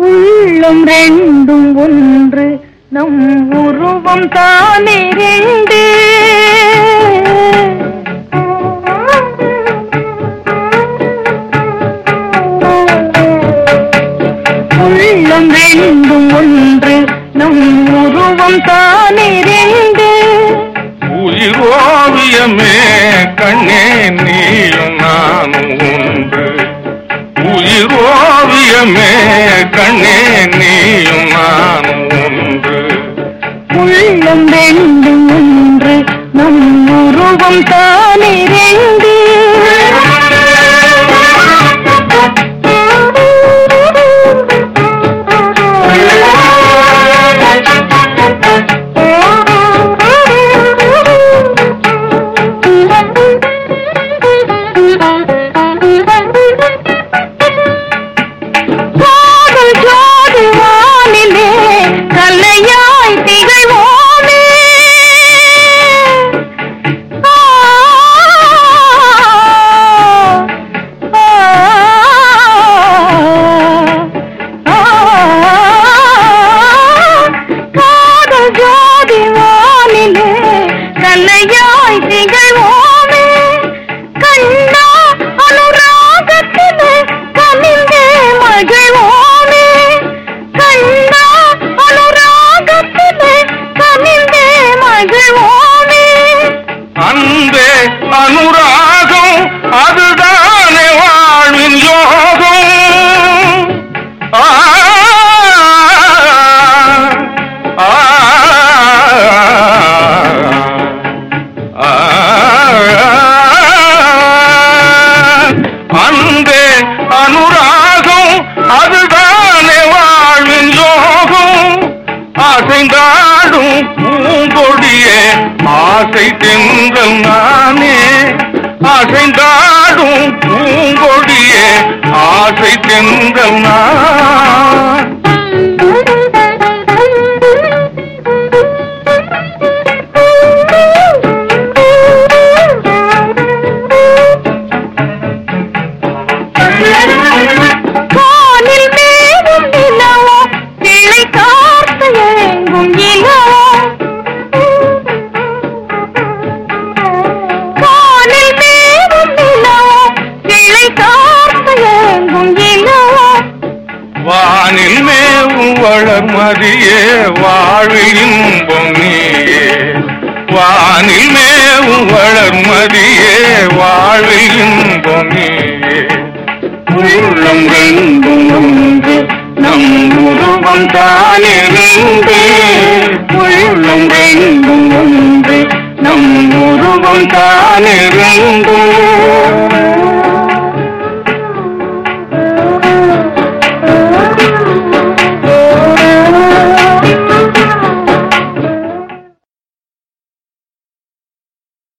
உள்ளும் ரெண்டும் ஒன்று நம் உருவம் தானே ரெண்டு. உள்ளம் ரெண்டும் ஒன்று நம் உருவம் தானே ரெண்டு. உயிர் ஓவியமே கண்ணே நீயும் நானும் உயிரோவியமே கண்ணே நீயும் நானும் ஒன்று. உள்ளம் ரெண்டு ஒன்று நம் உருவம் தானே மகிழ்வோமே அன்பே அனுராகம் அதுதானே ஆசை தென்றல் நானே ஆசைந்தாடும் பூங்கொடியே ஆசை தென்றல் நான். வானில் மேவும் வளர்மதியே வாழ்வில் இன்பம் நீயே. வானில் மேவும் வளர்மதியே வாழ்வில் இன்பம் நீயே. உள்ளம் ரெண்டும் ஒன்று நம் உருவம் தானிருந்து உள்ளம் ரெண்டும் ஒன்று நம் உருவம் தானே